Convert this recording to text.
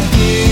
of you